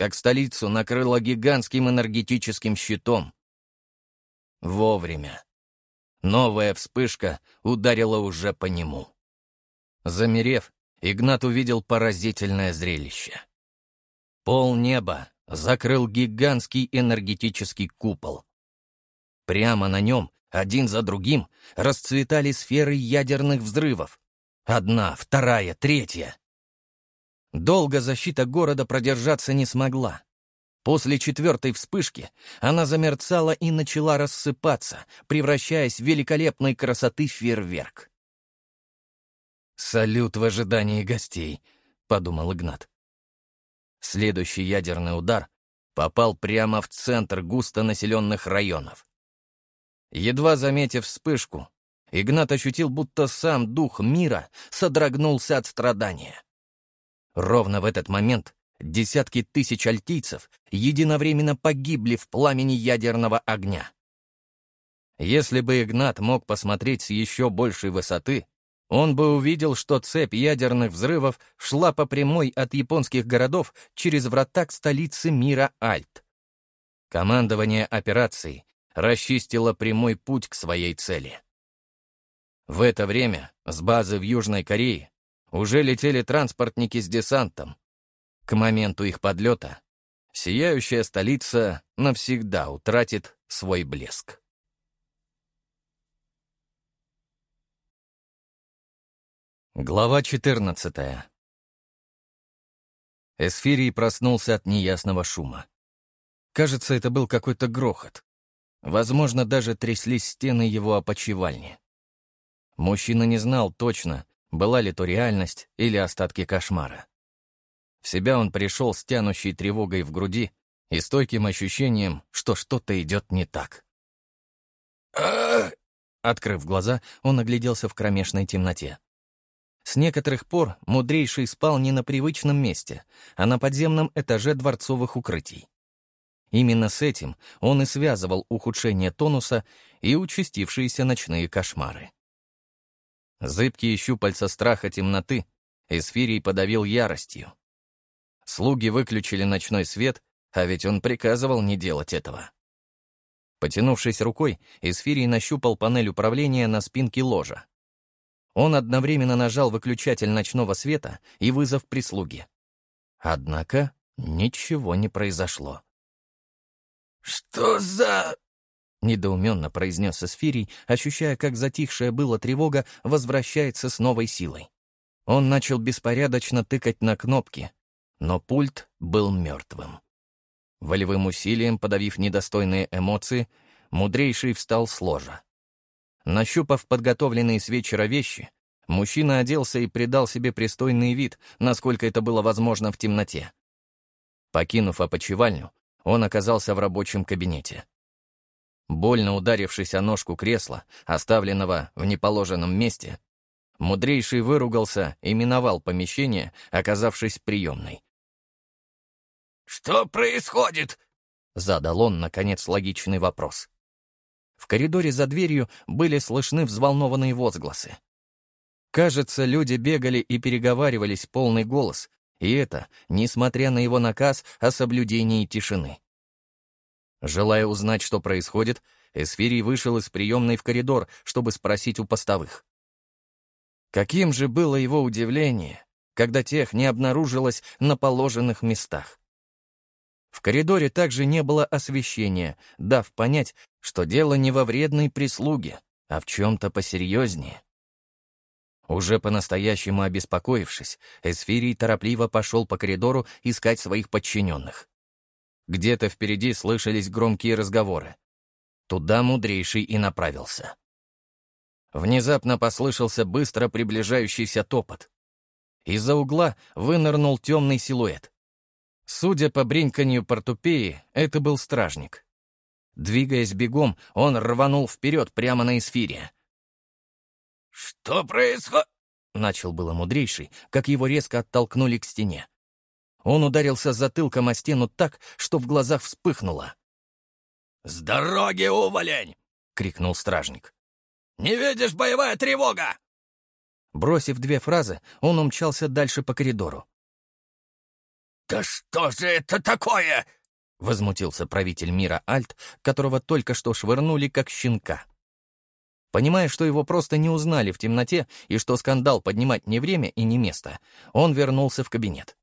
как столицу накрыло гигантским энергетическим щитом. Вовремя. Новая вспышка ударила уже по нему. Замерев, Игнат увидел поразительное зрелище. Пол неба закрыл гигантский энергетический купол. Прямо на нем, один за другим, расцветали сферы ядерных взрывов. Одна, вторая, третья. Долго защита города продержаться не смогла. После четвертой вспышки она замерцала и начала рассыпаться, превращаясь в великолепной красоты фейерверк. «Салют в ожидании гостей», — подумал Игнат. Следующий ядерный удар попал прямо в центр густонаселенных районов. Едва заметив вспышку, Игнат ощутил, будто сам дух мира содрогнулся от страдания. Ровно в этот момент десятки тысяч альтийцев единовременно погибли в пламени ядерного огня. Если бы Игнат мог посмотреть с еще большей высоты, он бы увидел, что цепь ядерных взрывов шла по прямой от японских городов через врата к столице мира Альт. Командование операции расчистило прямой путь к своей цели. В это время с базы в Южной Корее уже летели транспортники с десантом. К моменту их подлета сияющая столица навсегда утратит свой блеск. Глава 14 Эсфирий проснулся от неясного шума. Кажется, это был какой-то грохот. Возможно, даже тряслись стены его опочивальни. Мужчина не знал точно, была ли то реальность или остатки кошмара. В себя он пришел с тянущей тревогой в груди и стойким ощущением, что что-то идет не так. Открыв глаза, он огляделся в кромешной темноте. С некоторых пор мудрейший спал не на привычном месте, а на подземном этаже дворцовых укрытий. Именно с этим он и связывал ухудшение тонуса и участившиеся ночные кошмары. Зыбкие щупальца страха темноты Эсфирий подавил яростью. Слуги выключили ночной свет, а ведь он приказывал не делать этого. Потянувшись рукой, Эсфирий нащупал панель управления на спинке ложа. Он одновременно нажал выключатель ночного света и вызов прислуги. Однако ничего не произошло. «Что за...» — недоуменно произнес Эсфирий, ощущая, как затихшая была тревога возвращается с новой силой. Он начал беспорядочно тыкать на кнопки, но пульт был мертвым. Волевым усилием, подавив недостойные эмоции, мудрейший встал с ложа. Нащупав подготовленные с вечера вещи, мужчина оделся и придал себе пристойный вид, насколько это было возможно в темноте. Покинув опочивальню, он оказался в рабочем кабинете. Больно ударившись о ножку кресла, оставленного в неположенном месте, мудрейший выругался и миновал помещение, оказавшись приемной. «Что происходит?» — задал он, наконец, логичный вопрос. В коридоре за дверью были слышны взволнованные возгласы. Кажется, люди бегали и переговаривались полный голос, и это, несмотря на его наказ о соблюдении тишины. Желая узнать, что происходит, Эсфирий вышел из приемной в коридор, чтобы спросить у постовых. Каким же было его удивление, когда тех не обнаружилось на положенных местах. В коридоре также не было освещения, дав понять, что дело не во вредной прислуге, а в чем-то посерьезнее. Уже по-настоящему обеспокоившись, Эсфирий торопливо пошел по коридору искать своих подчиненных. Где-то впереди слышались громкие разговоры. Туда мудрейший и направился. Внезапно послышался быстро приближающийся топот. Из-за угла вынырнул темный силуэт. Судя по бреньканью портупеи, это был стражник. Двигаясь бегом, он рванул вперед прямо на эсфире. «Что происходит?» — начал было мудрейший, как его резко оттолкнули к стене. Он ударился затылком о стену так, что в глазах вспыхнуло. «С дороги, уволень!» — крикнул стражник. «Не видишь, боевая тревога!» Бросив две фразы, он умчался дальше по коридору. «Да что же это такое?» — возмутился правитель мира Альт, которого только что швырнули как щенка. Понимая, что его просто не узнали в темноте и что скандал поднимать не время и не место, он вернулся в кабинет.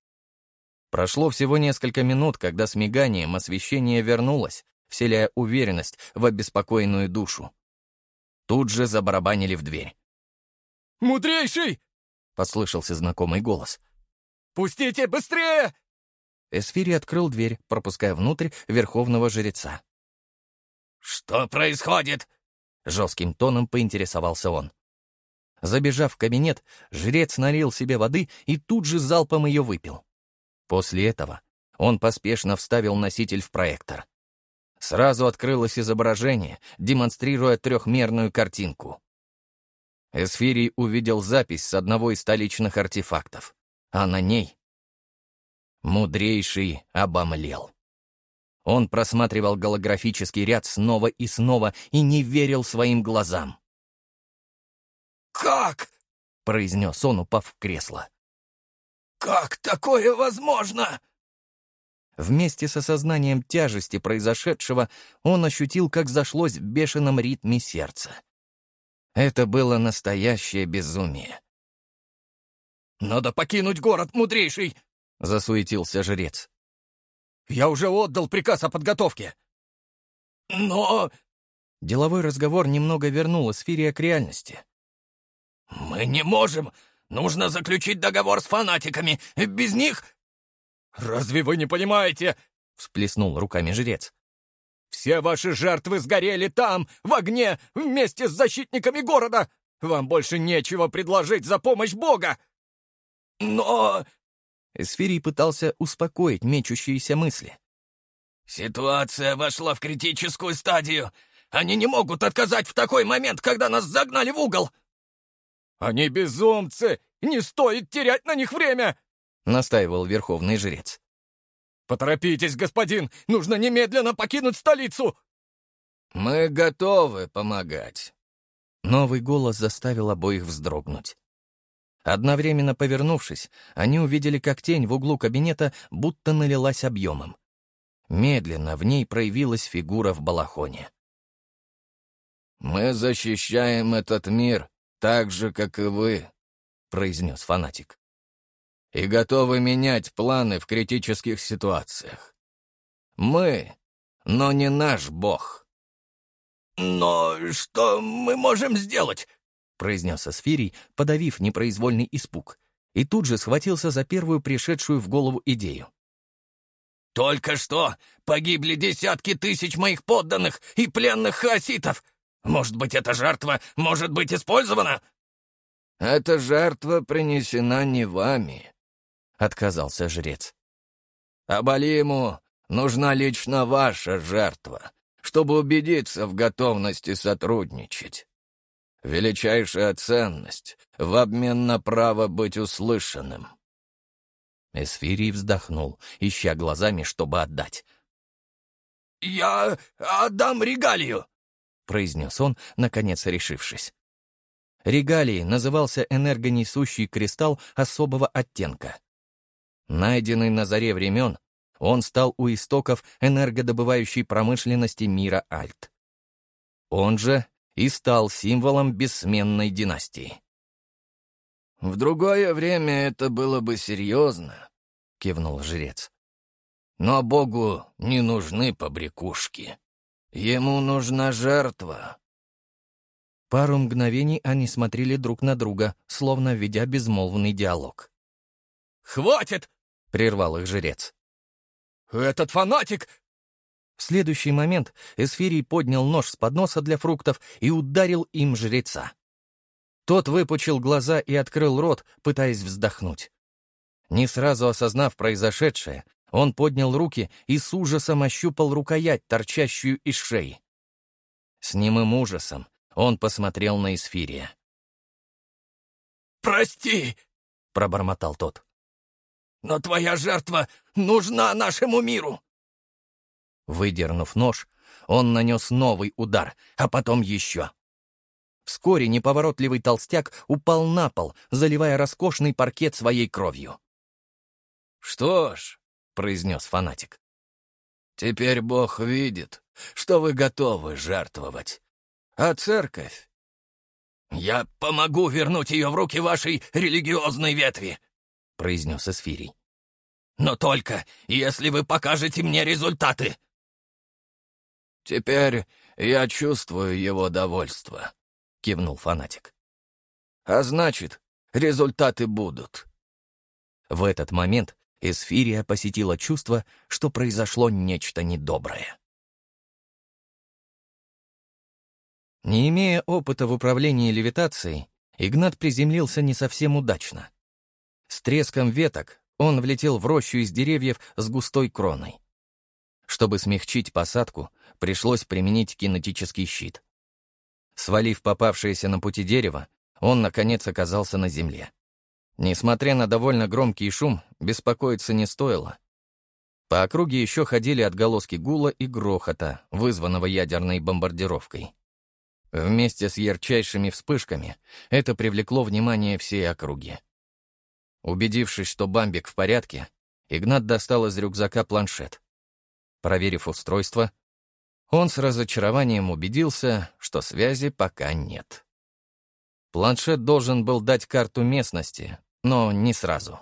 Прошло всего несколько минут, когда с миганием освещение вернулось, вселяя уверенность в обеспокоенную душу. Тут же забарабанили в дверь. «Мудрейший!» — послышался знакомый голос. «Пустите быстрее!» Эсфири открыл дверь, пропуская внутрь верховного жреца. «Что происходит?» — жестким тоном поинтересовался он. Забежав в кабинет, жрец налил себе воды и тут же залпом ее выпил. После этого он поспешно вставил носитель в проектор. Сразу открылось изображение, демонстрируя трехмерную картинку. Эсфирий увидел запись с одного из столичных артефактов, а на ней Мудрейший обомлел. Он просматривал голографический ряд снова и снова и не верил своим глазам. «Как?» — произнес он, упав в кресло. «Как такое возможно?» Вместе с осознанием тяжести произошедшего он ощутил, как зашлось в бешеном ритме сердца. Это было настоящее безумие. «Надо покинуть город, мудрейший!» — засуетился жрец. «Я уже отдал приказ о подготовке». «Но...» Деловой разговор немного вернул Эсфирия к реальности. «Мы не можем. Нужно заключить договор с фанатиками. Без них...» «Разве вы не понимаете?» — всплеснул руками жрец. «Все ваши жертвы сгорели там, в огне, вместе с защитниками города. Вам больше нечего предложить за помощь Бога!» «Но...» Эсфирий пытался успокоить мечущиеся мысли. «Ситуация вошла в критическую стадию. Они не могут отказать в такой момент, когда нас загнали в угол!» «Они безумцы! Не стоит терять на них время!» — настаивал верховный жрец. «Поторопитесь, господин! Нужно немедленно покинуть столицу!» «Мы готовы помогать!» Новый голос заставил обоих вздрогнуть. Одновременно повернувшись, они увидели, как тень в углу кабинета будто налилась объемом. Медленно в ней проявилась фигура в балахоне. «Мы защищаем этот мир так же, как и вы», — произнес фанатик. «И готовы менять планы в критических ситуациях. Мы, но не наш бог». «Но что мы можем сделать?» — произнес Асфирий, подавив непроизвольный испуг, и тут же схватился за первую пришедшую в голову идею. «Только что погибли десятки тысяч моих подданных и пленных хаоситов. Может быть, эта жертва может быть использована?» «Эта жертва принесена не вами», — отказался жрец. «Абалиму нужна лично ваша жертва, чтобы убедиться в готовности сотрудничать величайшая ценность в обмен на право быть услышанным». Эсфирий вздохнул, ища глазами, чтобы отдать. «Я отдам регалию», — произнес он, наконец решившись. Регалией назывался энергонесущий кристалл особого оттенка. Найденный на заре времен, он стал у истоков энергодобывающей промышленности мира Альт. Он же и стал символом бессменной династии. «В другое время это было бы серьезно», — кивнул жрец. «Но Богу не нужны побрякушки. Ему нужна жертва». Пару мгновений они смотрели друг на друга, словно ведя безмолвный диалог. «Хватит!» — прервал их жрец. «Этот фанатик в следующий момент Эсфирий поднял нож с подноса для фруктов и ударил им жреца. Тот выпучил глаза и открыл рот, пытаясь вздохнуть. Не сразу осознав произошедшее, он поднял руки и с ужасом ощупал рукоять, торчащую из шеи. С немым ужасом он посмотрел на Эсфирия. «Прости!» — пробормотал тот. «Но твоя жертва нужна нашему миру!» Выдернув нож, он нанес новый удар, а потом еще. Вскоре неповоротливый толстяк упал на пол, заливая роскошный паркет своей кровью. «Что ж, произнес фанатик. «Теперь Бог видит, что вы готовы жертвовать. А церковь? Я помогу вернуть ее в руки вашей религиозной ветви», — произнес Эсфирий. «Но только, если вы покажете мне результаты». «Теперь я чувствую его довольство», — кивнул фанатик. «А значит, результаты будут». В этот момент Эсфирия посетила чувство, что произошло нечто недоброе. Не имея опыта в управлении левитацией, Игнат приземлился не совсем удачно. С треском веток он влетел в рощу из деревьев с густой кроной. Чтобы смягчить посадку, пришлось применить кинетический щит. Свалив попавшееся на пути дерево, он, наконец, оказался на земле. Несмотря на довольно громкий шум, беспокоиться не стоило. По округе еще ходили отголоски гула и грохота, вызванного ядерной бомбардировкой. Вместе с ярчайшими вспышками это привлекло внимание всей округи. Убедившись, что бамбик в порядке, Игнат достал из рюкзака планшет. Проверив устройство, он с разочарованием убедился, что связи пока нет. Планшет должен был дать карту местности, но не сразу.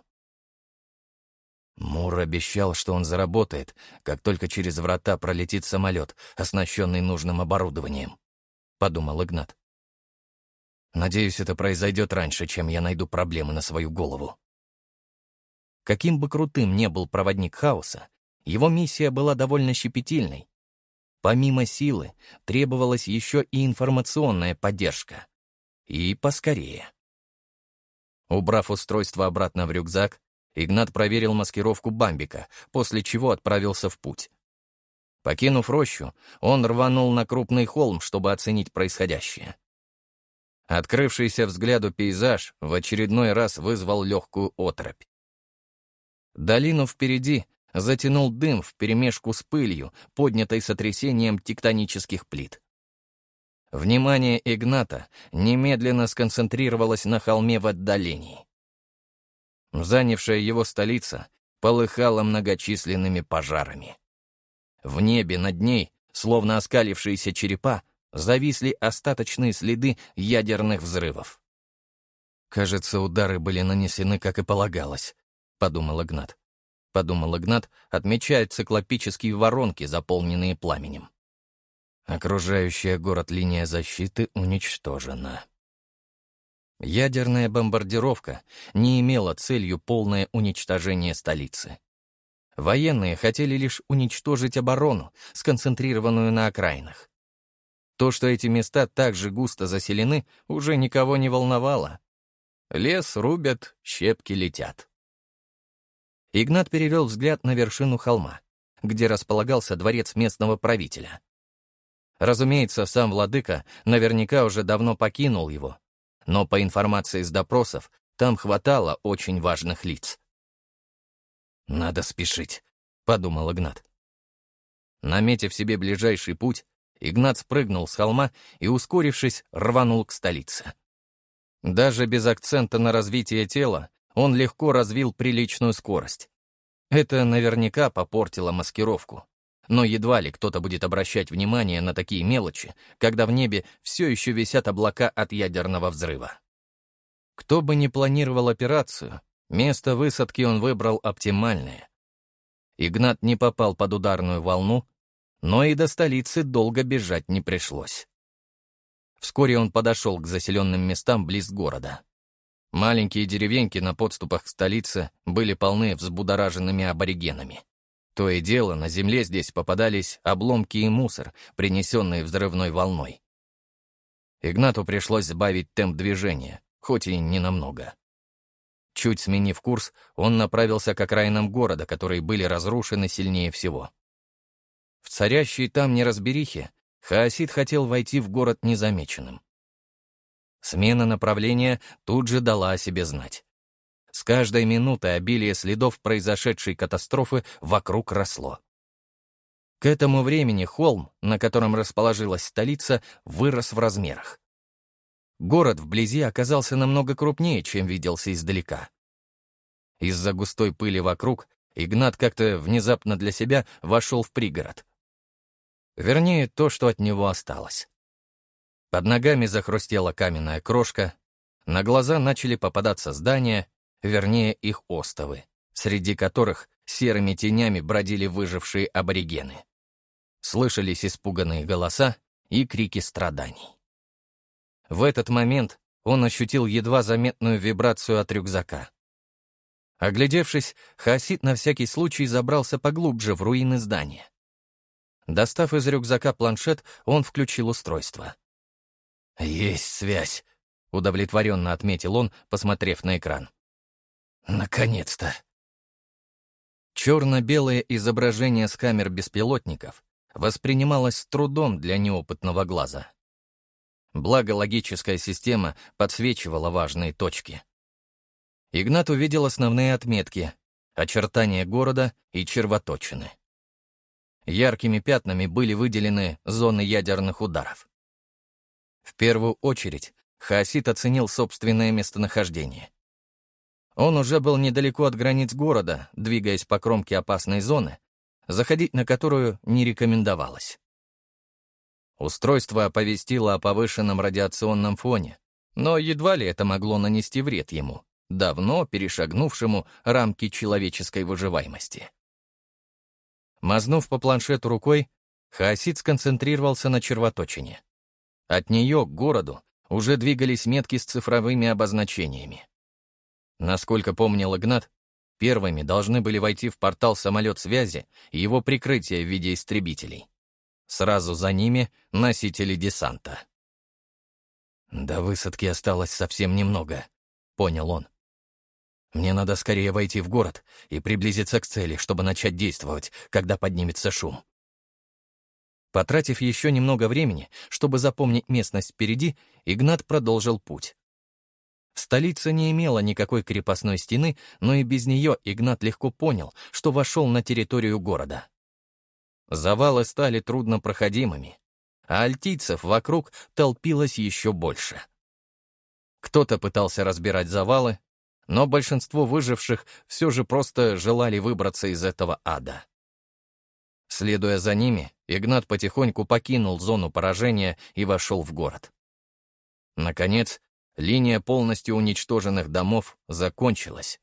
Мур обещал, что он заработает, как только через врата пролетит самолет, оснащенный нужным оборудованием, — подумал Игнат. Надеюсь, это произойдет раньше, чем я найду проблемы на свою голову. Каким бы крутым ни был проводник хаоса, его миссия была довольно щепетильной. Помимо силы, требовалась еще и информационная поддержка. И поскорее. Убрав устройство обратно в рюкзак, Игнат проверил маскировку бамбика, после чего отправился в путь. Покинув рощу, он рванул на крупный холм, чтобы оценить происходящее. Открывшийся взгляду пейзаж в очередной раз вызвал легкую отрыбь. Долину впереди затянул дым вперемешку с пылью, поднятой сотрясением тектонических плит. Внимание Игната немедленно сконцентрировалось на холме в отдалении. Занявшая его столица полыхала многочисленными пожарами. В небе над ней, словно оскалившиеся черепа, зависли остаточные следы ядерных взрывов. «Кажется, удары были нанесены, как и полагалось», — подумал Игнат. Подумал Игнат, отмечая циклопические воронки, заполненные пламенем. Окружающая город линия защиты уничтожена. Ядерная бомбардировка не имела целью полное уничтожение столицы. Военные хотели лишь уничтожить оборону, сконцентрированную на окраинах. То, что эти места так же густо заселены, уже никого не волновало. Лес рубят, щепки летят. Игнат перевел взгляд на вершину холма, где располагался дворец местного правителя. Разумеется, сам владыка наверняка уже давно покинул его, но по информации из допросов там хватало очень важных лиц. «Надо спешить», — подумал Игнат. Наметив себе ближайший путь, Игнат спрыгнул с холма и, ускорившись, рванул к столице. Даже без акцента на развитие тела он легко развил приличную скорость. Это наверняка попортило маскировку. Но едва ли кто-то будет обращать внимание на такие мелочи, когда в небе все еще висят облака от ядерного взрыва. Кто бы ни планировал операцию, место высадки он выбрал оптимальное. Игнат не попал под ударную волну, но и до столицы долго бежать не пришлось. Вскоре он подошел к заселенным местам близ города. Маленькие деревеньки на подступах к столице были полны взбудораженными аборигенами. То и дело, на земле здесь попадались обломки и мусор, принесенные взрывной волной. Игнату пришлось сбавить темп движения, хоть и не намного. Чуть сменив курс, он направился к окраинам города, которые были разрушены сильнее всего. В царящей там неразберихе Хаосид хотел войти в город незамеченным. Смена направления тут же дала о себе знать. С каждой минутой обилие следов произошедшей катастрофы вокруг росло. К этому времени холм, на котором расположилась столица, вырос в размерах. Город вблизи оказался намного крупнее, чем виделся издалека. Из-за густой пыли вокруг Игнат как-то внезапно для себя вошел в пригород. Вернее, то, что от него осталось. Под ногами захрустела каменная крошка, на глаза начали попадаться здания, вернее, их остовы, среди которых серыми тенями бродили выжившие аборигены. Слышались испуганные голоса и крики страданий. В этот момент он ощутил едва заметную вибрацию от рюкзака. Оглядевшись, Хасид на всякий случай забрался поглубже в руины здания. Достав из рюкзака планшет, он включил устройство. «Есть связь», — удовлетворенно отметил он, посмотрев на экран. «Наконец-то!» Черно-белое изображение с камер беспилотников воспринималось с трудом для неопытного глаза. Благо логическая система подсвечивала важные точки. Игнат увидел основные отметки — очертания города и червоточины. Яркими пятнами были выделены зоны ядерных ударов. В первую очередь Хаосит оценил собственное местонахождение. Он уже был недалеко от границ города, двигаясь по кромке опасной зоны, заходить на которую не рекомендовалось. Устройство оповестило о повышенном радиационном фоне, но едва ли это могло нанести вред ему, давно перешагнувшему рамки человеческой выживаемости. Мазнув по планшету рукой, Хаосид сконцентрировался на червоточине. От нее к городу уже двигались метки с цифровыми обозначениями. Насколько помнил Игнат, первыми должны были войти в портал самолет связи и его прикрытие в виде истребителей. Сразу за ними — носители десанта. «До высадки осталось совсем немного», — понял он. «Мне надо скорее войти в город и приблизиться к цели, чтобы начать действовать, когда поднимется шум». Потратив еще немного времени, чтобы запомнить местность впереди, Игнат продолжил путь. Столица не имела никакой крепостной стены, но и без нее Игнат легко понял, что вошел на территорию города. Завалы стали труднопроходимыми, а альтийцев вокруг толпилось еще больше. Кто-то пытался разбирать завалы, но большинство выживших все же просто желали выбраться из этого ада. Следуя за ними, Игнат потихоньку покинул зону поражения и вошел в город. Наконец, линия полностью уничтоженных домов закончилась.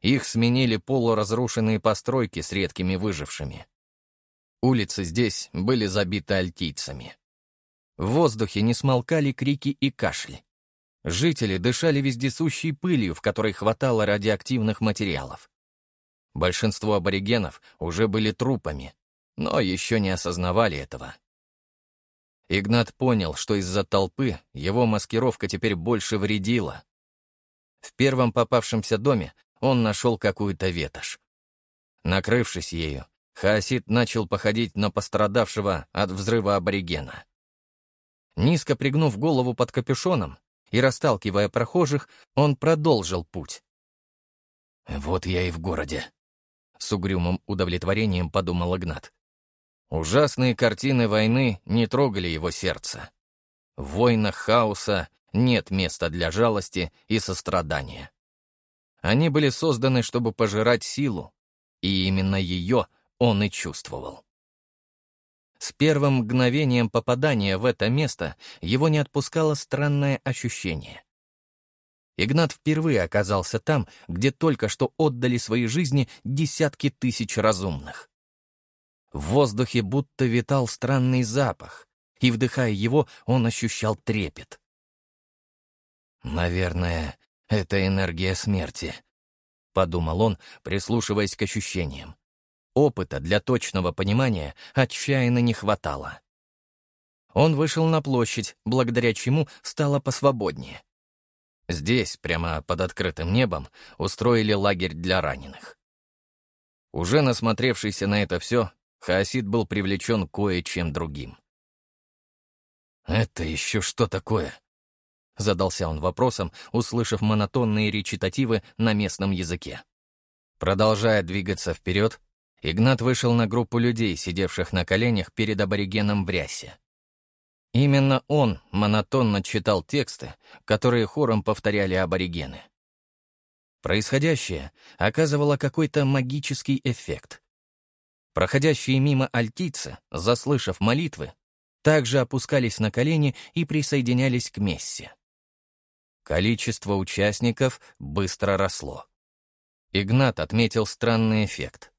Их сменили полуразрушенные постройки с редкими выжившими. Улицы здесь были забиты альтийцами. В воздухе не смолкали крики и кашель. Жители дышали вездесущей пылью, в которой хватало радиоактивных материалов. Большинство аборигенов уже были трупами, но еще не осознавали этого. Игнат понял, что из-за толпы его маскировка теперь больше вредила. В первом попавшемся доме он нашел какую-то ветошь. Накрывшись ею, Хаосид начал походить на пострадавшего от взрыва аборигена. Низко пригнув голову под капюшоном и расталкивая прохожих, он продолжил путь. «Вот я и в городе», с угрюмым удовлетворением подумал Игнат. Ужасные картины войны не трогали его сердце. В войнах хаоса нет места для жалости и сострадания. Они были созданы, чтобы пожирать силу, и именно ее он и чувствовал. С первым мгновением попадания в это место его не отпускало странное ощущение. Игнат впервые оказался там, где только что отдали свои жизни десятки тысяч разумных. В воздухе будто витал странный запах, и, вдыхая его, он ощущал трепет. «Наверное, это энергия смерти», — подумал он, прислушиваясь к ощущениям. Опыта для точного понимания отчаянно не хватало. Он вышел на площадь, благодаря чему стало посвободнее. Здесь, прямо под открытым небом, устроили лагерь для раненых. Уже насмотревшийся на это все, Хаосид был привлечен кое-чем другим. «Это еще что такое?» Задался он вопросом, услышав монотонные речитативы на местном языке. Продолжая двигаться вперед, Игнат вышел на группу людей, сидевших на коленях перед аборигеном в рясе. Именно он монотонно читал тексты, которые хором повторяли аборигены. Происходящее оказывало какой-то магический эффект. Проходящие мимо альтийцы, заслышав молитвы, также опускались на колени и присоединялись к мессе. Количество участников быстро росло. Игнат отметил странный эффект.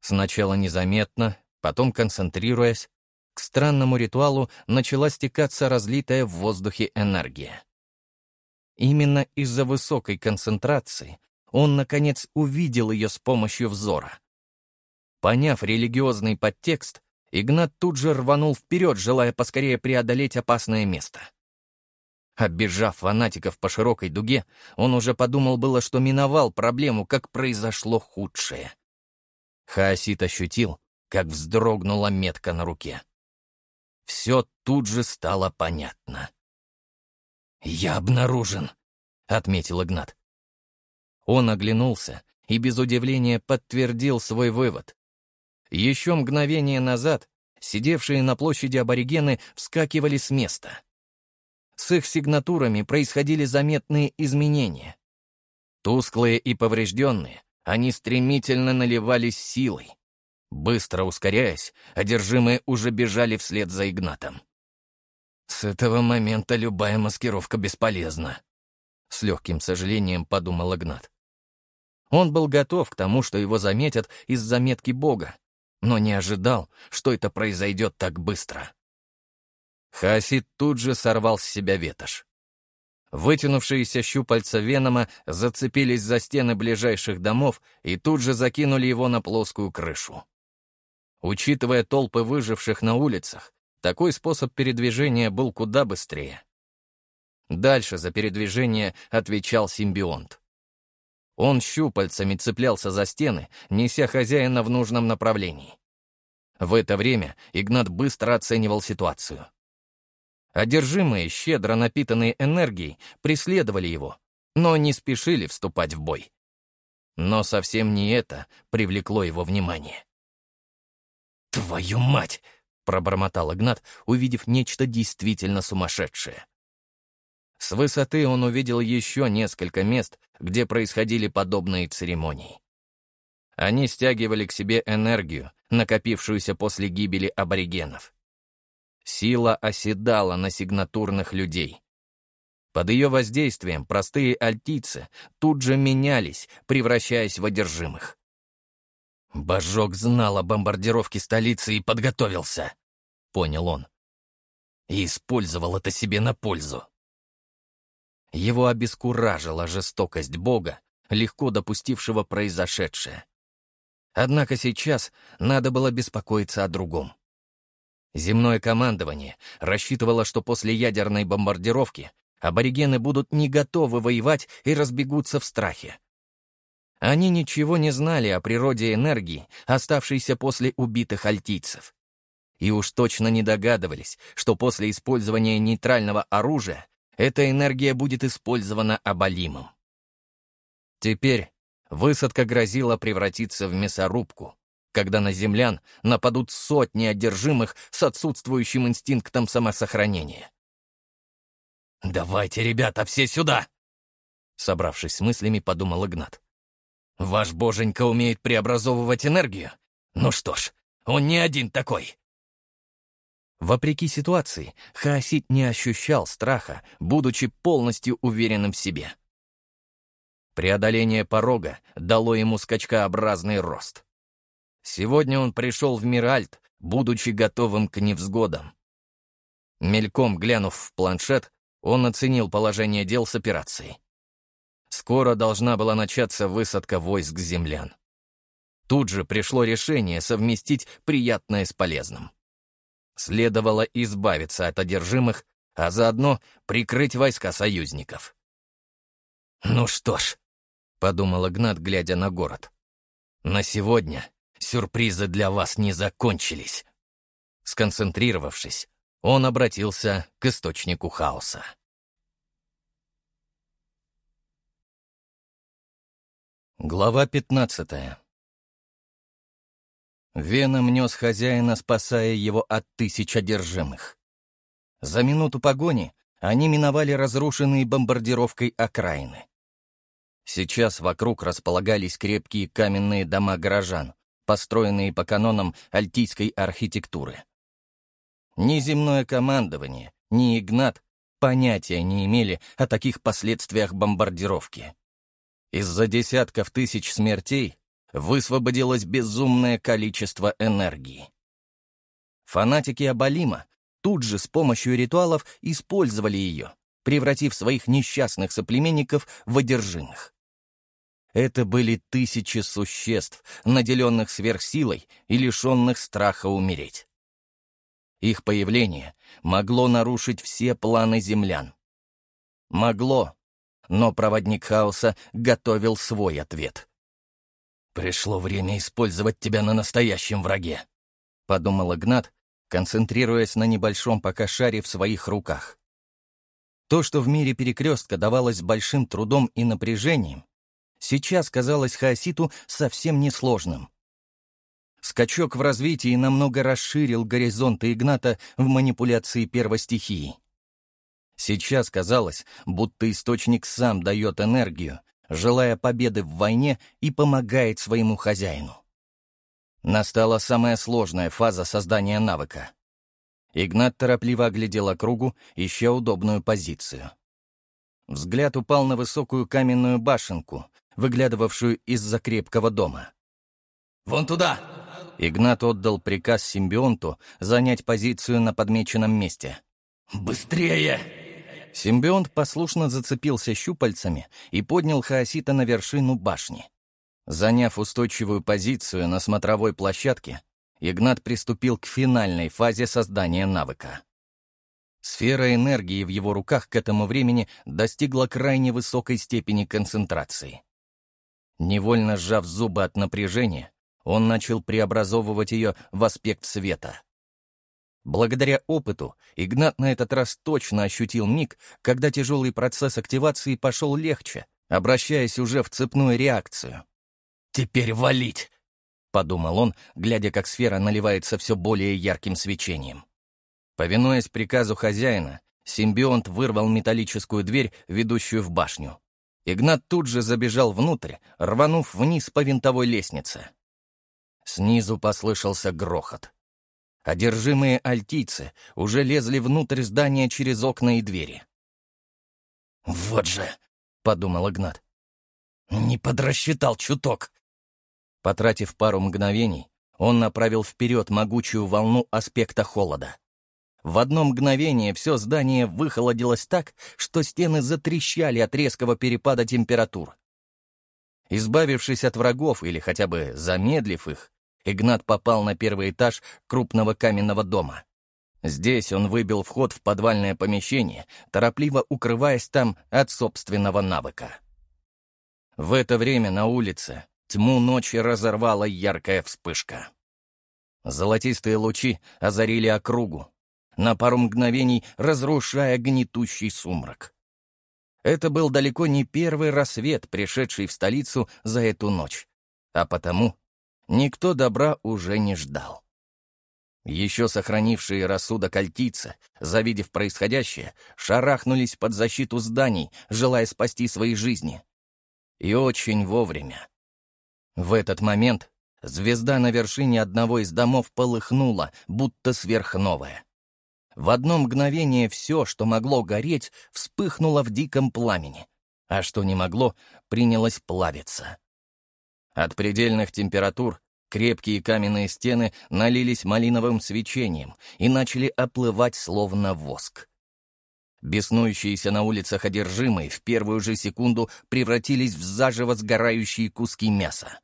Сначала незаметно, потом концентрируясь, к странному ритуалу начала стекаться разлитая в воздухе энергия. Именно из-за высокой концентрации он, наконец, увидел ее с помощью взора. Поняв религиозный подтекст, Игнат тут же рванул вперед, желая поскорее преодолеть опасное место. Оббежав фанатиков по широкой дуге, он уже подумал было, что миновал проблему, как произошло худшее. Хаосит ощутил, как вздрогнула метка на руке. Все тут же стало понятно. «Я обнаружен», — отметил Игнат. Он оглянулся и без удивления подтвердил свой вывод. Еще мгновение назад сидевшие на площади аборигены вскакивали с места. С их сигнатурами происходили заметные изменения. Тусклые и поврежденные, они стремительно наливались силой. Быстро ускоряясь, одержимые уже бежали вслед за Игнатом. С этого момента любая маскировка бесполезна. С легким сожалением подумал Игнат. Он был готов к тому, что его заметят из заметки Бога, но не ожидал, что это произойдет так быстро. Хасид тут же сорвал с себя ветошь. Вытянувшиеся щупальца Венома зацепились за стены ближайших домов и тут же закинули его на плоскую крышу. Учитывая толпы выживших на улицах, такой способ передвижения был куда быстрее. Дальше за передвижение отвечал симбионт. Он щупальцами цеплялся за стены, неся хозяина в нужном направлении. В это время Игнат быстро оценивал ситуацию. Одержимые, щедро напитанные энергией, преследовали его, но не спешили вступать в бой. Но совсем не это привлекло его внимание. «Твою мать!» — пробормотал Игнат, увидев нечто действительно сумасшедшее. С высоты он увидел еще несколько мест, где происходили подобные церемонии. Они стягивали к себе энергию, накопившуюся после гибели аборигенов. Сила оседала на сигнатурных людей. Под ее воздействием простые альтийцы тут же менялись, превращаясь в одержимых. «Божок знал о бомбардировке столицы и подготовился», — понял он. И использовал это себе на пользу. Его обескуражила жестокость Бога, легко допустившего произошедшее. Однако сейчас надо было беспокоиться о другом. Земное командование рассчитывало, что после ядерной бомбардировки аборигены будут не готовы воевать и разбегутся в страхе. Они ничего не знали о природе энергии, оставшейся после убитых альтийцев. И уж точно не догадывались, что после использования нейтрального оружия эта энергия будет использована оболимом. Теперь высадка грозила превратиться в мясорубку, когда на землян нападут сотни одержимых с отсутствующим инстинктом самосохранения. «Давайте, ребята, все сюда!» Собравшись с мыслями, подумал Игнат. «Ваш боженька умеет преобразовывать энергию? Ну что ж, он не один такой!» Вопреки ситуации, Хаосит не ощущал страха, будучи полностью уверенным в себе. Преодоление порога дало ему скачкообразный рост. Сегодня он пришел в Миральт, будучи готовым к невзгодам. Мельком глянув в планшет, он оценил положение дел с операцией. Скоро должна была начаться высадка войск землян. Тут же пришло решение совместить приятное с полезным. Следовало избавиться от одержимых, а заодно прикрыть войска союзников. «Ну что ж», — подумал Игнат, глядя на город, «на сегодня сюрпризы для вас не закончились». Сконцентрировавшись, он обратился к источнику хаоса. Глава пятнадцатая Веном нес хозяина, спасая его от тысяч одержимых. За минуту погони они миновали разрушенные бомбардировкой окраины. Сейчас вокруг располагались крепкие каменные дома горожан, построенные по канонам альтийской архитектуры. Ни земное командование, ни Игнат понятия не имели о таких последствиях бомбардировки. Из-за десятков тысяч смертей высвободилось безумное количество энергии. Фанатики Абалима тут же с помощью ритуалов использовали ее, превратив своих несчастных соплеменников в одержимых. Это были тысячи существ, наделенных сверхсилой и лишенных страха умереть. Их появление могло нарушить все планы землян. Могло, но проводник хаоса готовил свой ответ. «Пришло время использовать тебя на настоящем враге», — подумал Игнат, концентрируясь на небольшом пока шаре в своих руках. То, что в мире перекрестка давалось большим трудом и напряжением, сейчас казалось Хаоситу совсем несложным. Скачок в развитии намного расширил горизонты Игната в манипуляции первостихии. Сейчас казалось, будто источник сам дает энергию, желая победы в войне и помогает своему хозяину. Настала самая сложная фаза создания навыка. Игнат торопливо оглядел округу, ища удобную позицию. Взгляд упал на высокую каменную башенку, выглядывавшую из-за крепкого дома. «Вон туда!» Игнат отдал приказ симбионту занять позицию на подмеченном месте. «Быстрее!» Симбионт послушно зацепился щупальцами и поднял Хаосита на вершину башни. Заняв устойчивую позицию на смотровой площадке, Игнат приступил к финальной фазе создания навыка. Сфера энергии в его руках к этому времени достигла крайне высокой степени концентрации. Невольно сжав зубы от напряжения, он начал преобразовывать ее в аспект света. Благодаря опыту Игнат на этот раз точно ощутил миг, когда тяжелый процесс активации пошел легче, обращаясь уже в цепную реакцию. «Теперь валить!» — подумал он, глядя, как сфера наливается все более ярким свечением. Повинуясь приказу хозяина, симбионт вырвал металлическую дверь, ведущую в башню. Игнат тут же забежал внутрь, рванув вниз по винтовой лестнице. Снизу послышался грохот. Одержимые альтийцы уже лезли внутрь здания через окна и двери. «Вот же!» — подумал Игнат. «Не подрасчитал чуток!» Потратив пару мгновений, он направил вперед могучую волну аспекта холода. В одно мгновение все здание выхолодилось так, что стены затрещали от резкого перепада температур. Избавившись от врагов или хотя бы замедлив их, Игнат попал на первый этаж крупного каменного дома. Здесь он выбил вход в подвальное помещение, торопливо укрываясь там от собственного навыка. В это время на улице тьму ночи разорвала яркая вспышка. Золотистые лучи озарили округу, на пару мгновений разрушая гнетущий сумрак. Это был далеко не первый рассвет, пришедший в столицу за эту ночь, а потому никто добра уже не ждал. Еще сохранившие рассудок альтийца, завидев происходящее, шарахнулись под защиту зданий, желая спасти свои жизни. И очень вовремя. В этот момент звезда на вершине одного из домов полыхнула, будто сверхновая. В одно мгновение все, что могло гореть, вспыхнуло в диком пламени, а что не могло, принялось плавиться. От предельных температур крепкие каменные стены налились малиновым свечением и начали оплывать словно воск. Беснующиеся на улицах одержимые в первую же секунду превратились в заживо сгорающие куски мяса.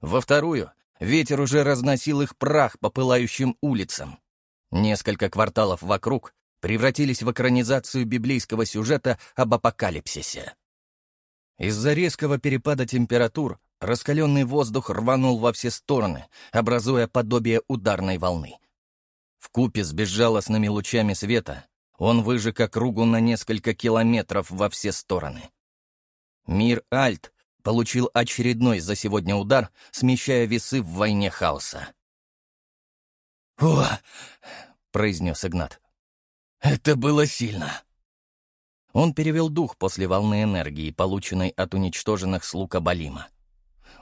Во вторую ветер уже разносил их прах по пылающим улицам. Несколько кварталов вокруг превратились в экранизацию библейского сюжета об апокалипсисе. Из-за резкого перепада температур раскаленный воздух рванул во все стороны, образуя подобие ударной волны. В купе с безжалостными лучами света он выжег округу на несколько километров во все стороны. Мир Альт получил очередной за сегодня удар, смещая весы в войне хаоса. «О!» — произнес Игнат. «Это было сильно». Он перевел дух после волны энергии, полученной от уничтоженных слуг Абалима.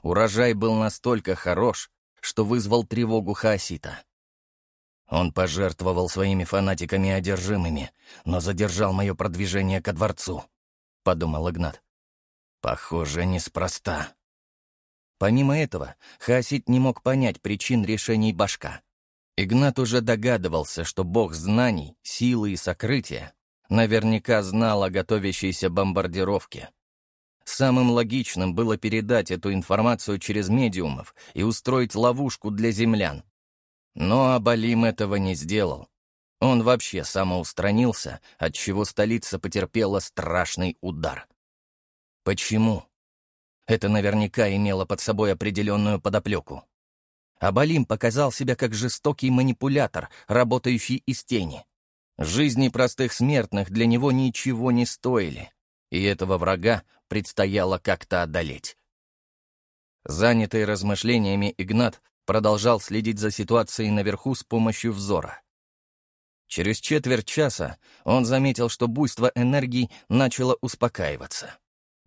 Урожай был настолько хорош, что вызвал тревогу Хаосита. Он пожертвовал своими фанатиками одержимыми, но задержал мое продвижение ко дворцу, — подумал Игнат. Похоже, неспроста. Помимо этого, Хаосит не мог понять причин решений башка. Игнат уже догадывался, что бог знаний, силы и сокрытия наверняка знал о готовящейся бомбардировке. Самым логичным было передать эту информацию через медиумов и устроить ловушку для землян. Но Абалим этого не сделал. Он вообще самоустранился, отчего столица потерпела страшный удар. Почему? Это наверняка имело под собой определенную подоплеку. Абалим показал себя как жестокий манипулятор, работающий из тени. Жизни простых смертных для него ничего не стоили, и этого врага предстояло как-то одолеть. Занятый размышлениями Игнат продолжал следить за ситуацией наверху с помощью взора. Через четверть часа он заметил, что буйство энергии начало успокаиваться.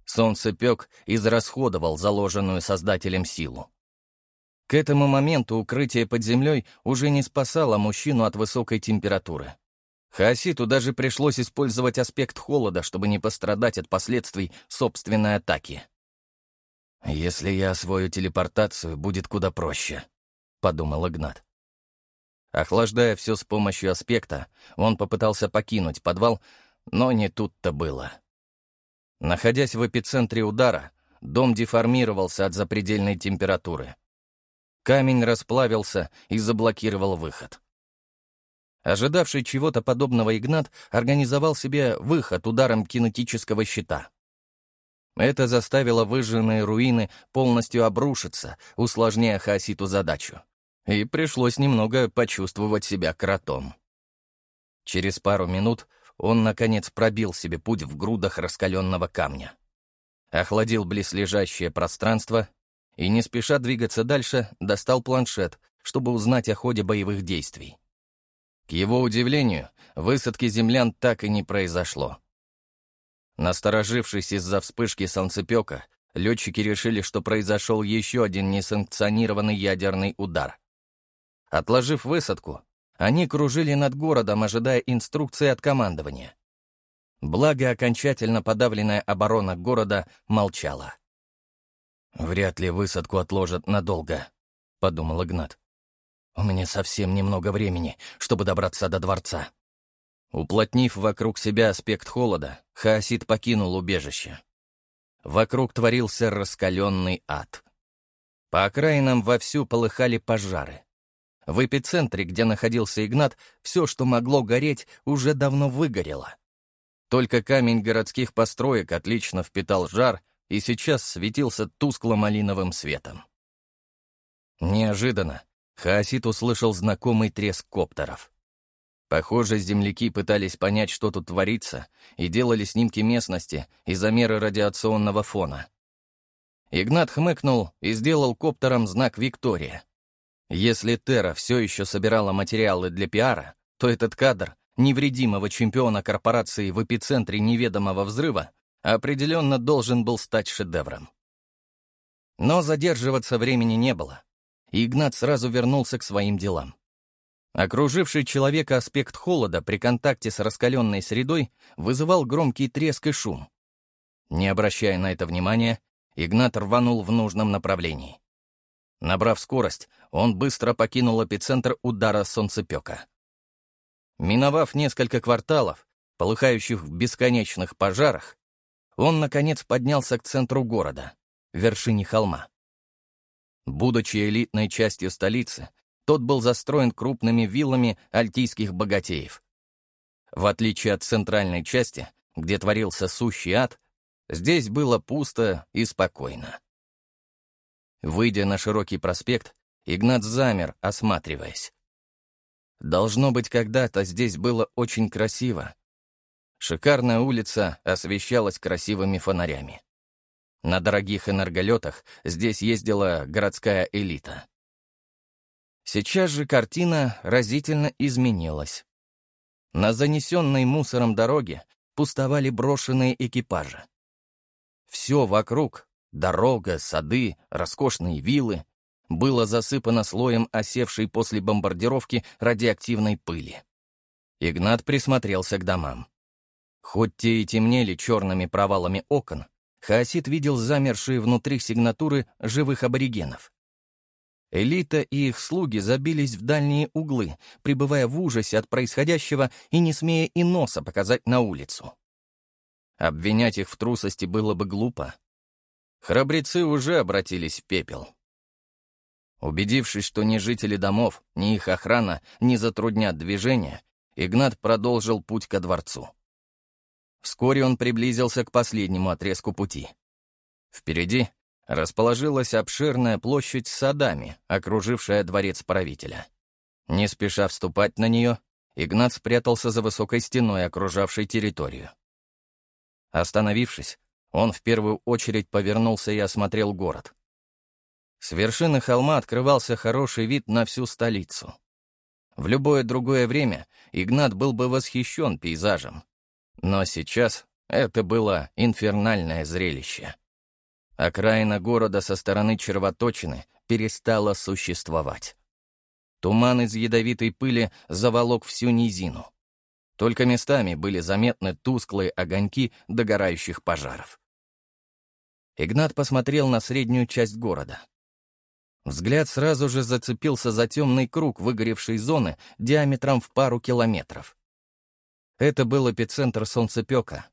Солнцепек израсходовал заложенную создателем силу. К этому моменту укрытие под землей уже не спасало мужчину от высокой температуры. Хаоситу даже пришлось использовать аспект холода, чтобы не пострадать от последствий собственной атаки. «Если я освою телепортацию, будет куда проще», — подумал Игнат. Охлаждая все с помощью аспекта, он попытался покинуть подвал, но не тут-то было. Находясь в эпицентре удара, дом деформировался от запредельной температуры. Камень расплавился и заблокировал выход. Ожидавший чего-то подобного Игнат организовал себе выход ударом кинетического щита. Это заставило выжженные руины полностью обрушиться, усложняя Хаоситу задачу. И пришлось немного почувствовать себя кротом. Через пару минут он, наконец, пробил себе путь в грудах раскаленного камня. Охладил близлежащее пространство и, не спеша двигаться дальше, достал планшет, чтобы узнать о ходе боевых действий. К его удивлению, высадки землян так и не произошло. Насторожившись из-за вспышки солнцепека, летчики решили, что произошел еще один несанкционированный ядерный удар. Отложив высадку, они кружили над городом, ожидая инструкции от командования. Благо, окончательно подавленная оборона города молчала. «Вряд ли высадку отложат надолго», — подумал Игнат. «У меня совсем немного времени, чтобы добраться до дворца». Уплотнив вокруг себя аспект холода, Хаосид покинул убежище. Вокруг творился раскаленный ад. По окраинам вовсю полыхали пожары. В эпицентре, где находился Игнат, все, что могло гореть, уже давно выгорело. Только камень городских построек отлично впитал жар и сейчас светился тускло-малиновым светом. Неожиданно Хаосит услышал знакомый треск коптеров. Похоже, земляки пытались понять, что тут творится, и делали снимки местности и замеры радиационного фона. Игнат хмыкнул и сделал коптером знак «Виктория». Если Терра все еще собирала материалы для пиара, то этот кадр невредимого чемпиона корпорации в эпицентре неведомого взрыва определенно должен был стать шедевром. Но задерживаться времени не было. И Игнат сразу вернулся к своим делам. Окруживший человека аспект холода при контакте с раскаленной средой вызывал громкий треск и шум. Не обращая на это внимания, Игнат рванул в нужном направлении. Набрав скорость, он быстро покинул эпицентр удара солнцепека. Миновав несколько кварталов, полыхающих в бесконечных пожарах, он, наконец, поднялся к центру города, вершине холма. Будучи элитной частью столицы, тот был застроен крупными виллами альтийских богатеев. В отличие от центральной части, где творился сущий ад, здесь было пусто и спокойно. Выйдя на широкий проспект, Игнат замер, осматриваясь. Должно быть, когда-то здесь было очень красиво. Шикарная улица освещалась красивыми фонарями. На дорогих энерголетах здесь ездила городская элита. Сейчас же картина разительно изменилась. На занесенной мусором дороге пустовали брошенные экипажи. Все вокруг — дорога, сады, роскошные виллы — было засыпано слоем осевшей после бомбардировки радиоактивной пыли. Игнат присмотрелся к домам. Хоть те и темнели черными провалами окон, Хаосит видел замершие внутри сигнатуры живых аборигенов. Элита и их слуги забились в дальние углы, пребывая в ужасе от происходящего и не смея и носа показать на улицу. Обвинять их в трусости было бы глупо. Храбрецы уже обратились в пепел. Убедившись, что ни жители домов, ни их охрана не затруднят движение, Игнат продолжил путь ко дворцу. Вскоре он приблизился к последнему отрезку пути. Впереди расположилась обширная площадь с садами, окружившая дворец правителя. Не спеша вступать на нее, Игнат спрятался за высокой стеной, окружавшей территорию. Остановившись, он в первую очередь повернулся и осмотрел город. С вершины холма открывался хороший вид на всю столицу. В любое другое время Игнат был бы восхищен пейзажем, но сейчас это было инфернальное зрелище. Окраина города со стороны червоточины перестала существовать. Туман из ядовитой пыли заволок всю низину. Только местами были заметны тусклые огоньки догорающих пожаров. Игнат посмотрел на среднюю часть города. Взгляд сразу же зацепился за темный круг выгоревшей зоны диаметром в пару километров. Это был эпицентр солнцепека.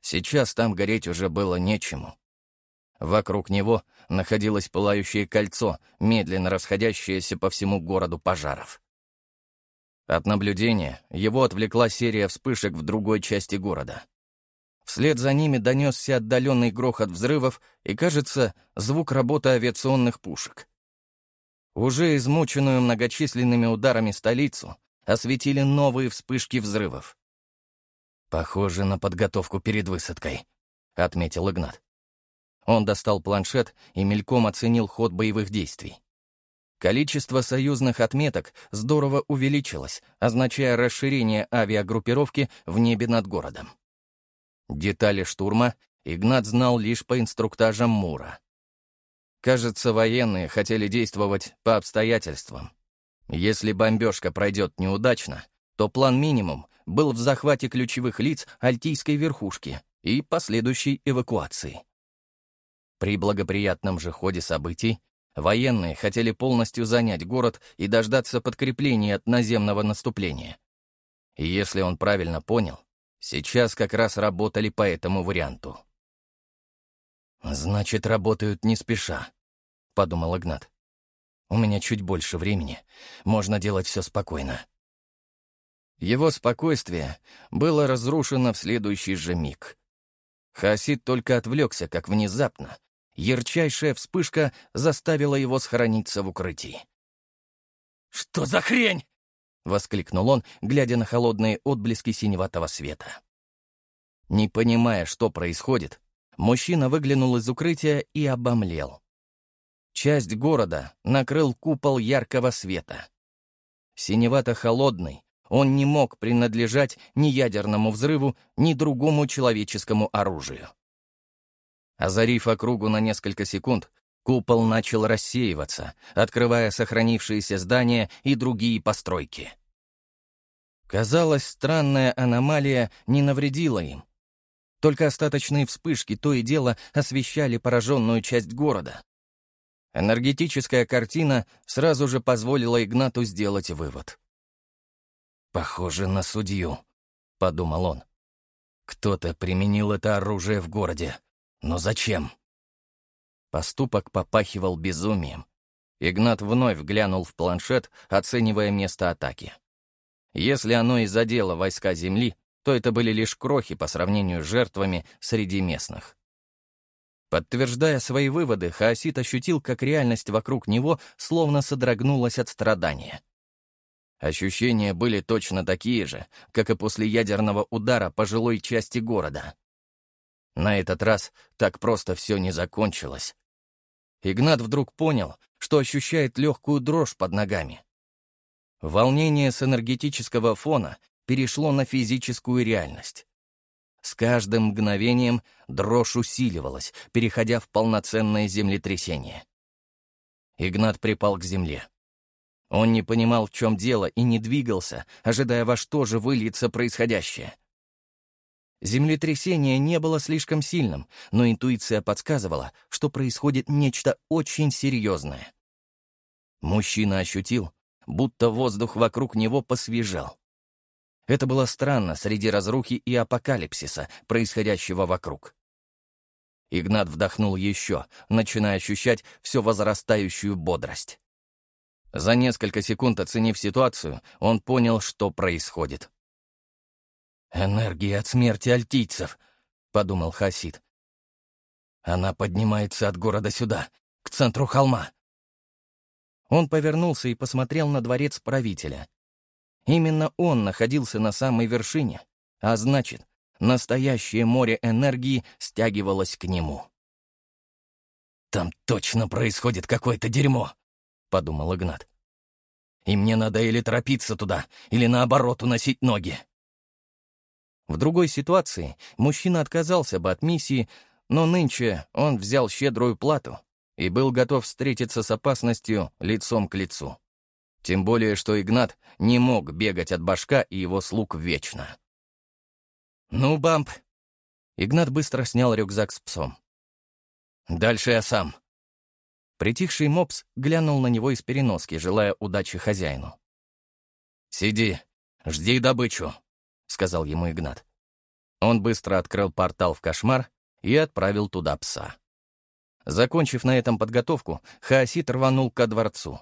Сейчас там гореть уже было нечему. Вокруг него находилось пылающее кольцо, медленно расходящееся по всему городу пожаров. От наблюдения его отвлекла серия вспышек в другой части города. Вслед за ними донесся отдаленный грохот взрывов и, кажется, звук работы авиационных пушек. Уже измученную многочисленными ударами столицу осветили новые вспышки взрывов. «Похоже на подготовку перед высадкой», — отметил Игнат. Он достал планшет и мельком оценил ход боевых действий. Количество союзных отметок здорово увеличилось, означая расширение авиагруппировки в небе над городом. Детали штурма Игнат знал лишь по инструктажам Мура. Кажется, военные хотели действовать по обстоятельствам. Если бомбежка пройдет неудачно, то план минимум был в захвате ключевых лиц Альтийской верхушки и последующей эвакуации. При благоприятном же ходе событий военные хотели полностью занять город и дождаться подкрепления от наземного наступления. И если он правильно понял, сейчас как раз работали по этому варианту. «Значит, работают не спеша», — подумал Игнат. У меня чуть больше времени. Можно делать все спокойно. Его спокойствие было разрушено в следующий же миг. Хасид только отвлекся, как внезапно. Ярчайшая вспышка заставила его схорониться в укрытии. «Что за хрень?» — воскликнул он, глядя на холодные отблески синеватого света. Не понимая, что происходит, мужчина выглянул из укрытия и обомлел. Часть города накрыл купол яркого света. Синевато-холодный, он не мог принадлежать ни ядерному взрыву, ни другому человеческому оружию. Озарив округу на несколько секунд, купол начал рассеиваться, открывая сохранившиеся здания и другие постройки. Казалось, странная аномалия не навредила им. Только остаточные вспышки то и дело освещали пораженную часть города. Энергетическая картина сразу же позволила Игнату сделать вывод. «Похоже на судью», — подумал он. «Кто-то применил это оружие в городе. Но зачем?» Поступок попахивал безумием. Игнат вновь глянул в планшет, оценивая место атаки. Если оно и задело войска Земли, то это были лишь крохи по сравнению с жертвами среди местных. Подтверждая свои выводы, Хаосит ощутил, как реальность вокруг него словно содрогнулась от страдания. Ощущения были точно такие же, как и после ядерного удара по жилой части города. На этот раз так просто все не закончилось. Игнат вдруг понял, что ощущает легкую дрожь под ногами. Волнение с энергетического фона перешло на физическую реальность. С каждым мгновением дрожь усиливалась, переходя в полноценное землетрясение. Игнат припал к земле. Он не понимал, в чем дело, и не двигался, ожидая, во что же выльется происходящее. Землетрясение не было слишком сильным, но интуиция подсказывала, что происходит нечто очень серьезное. Мужчина ощутил, будто воздух вокруг него посвежал. Это было странно среди разрухи и апокалипсиса, происходящего вокруг. Игнат вдохнул еще, начиная ощущать все возрастающую бодрость. За несколько секунд оценив ситуацию, он понял, что происходит. «Энергия от смерти альтийцев», — подумал Хасид. «Она поднимается от города сюда, к центру холма». Он повернулся и посмотрел на дворец правителя. Именно он находился на самой вершине, а значит, настоящее море энергии стягивалось к нему. «Там точно происходит какое-то дерьмо», — подумал Игнат. «И мне надо или торопиться туда, или наоборот уносить ноги». В другой ситуации мужчина отказался бы от миссии, но нынче он взял щедрую плату и был готов встретиться с опасностью лицом к лицу. Тем более, что Игнат не мог бегать от башка и его слуг вечно. «Ну, Бамп!» Игнат быстро снял рюкзак с псом. «Дальше я сам». Притихший мопс глянул на него из переноски, желая удачи хозяину. «Сиди, жди добычу», — сказал ему Игнат. Он быстро открыл портал в кошмар и отправил туда пса. Закончив на этом подготовку, Хаосит рванул ко дворцу.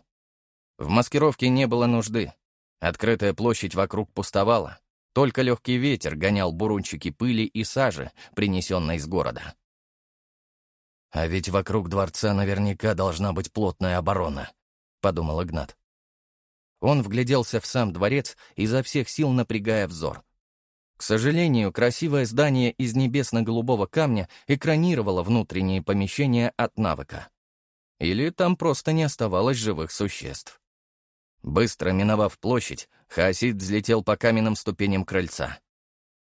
В маскировке не было нужды. Открытая площадь вокруг пустовала. Только легкий ветер гонял бурунчики пыли и сажи, принесенной из города. «А ведь вокруг дворца наверняка должна быть плотная оборона», — подумал Игнат. Он вгляделся в сам дворец, изо всех сил напрягая взор. К сожалению, красивое здание из небесно-голубого камня экранировало внутренние помещения от навыка. Или там просто не оставалось живых существ. Быстро миновав площадь, Хаосид взлетел по каменным ступеням крыльца.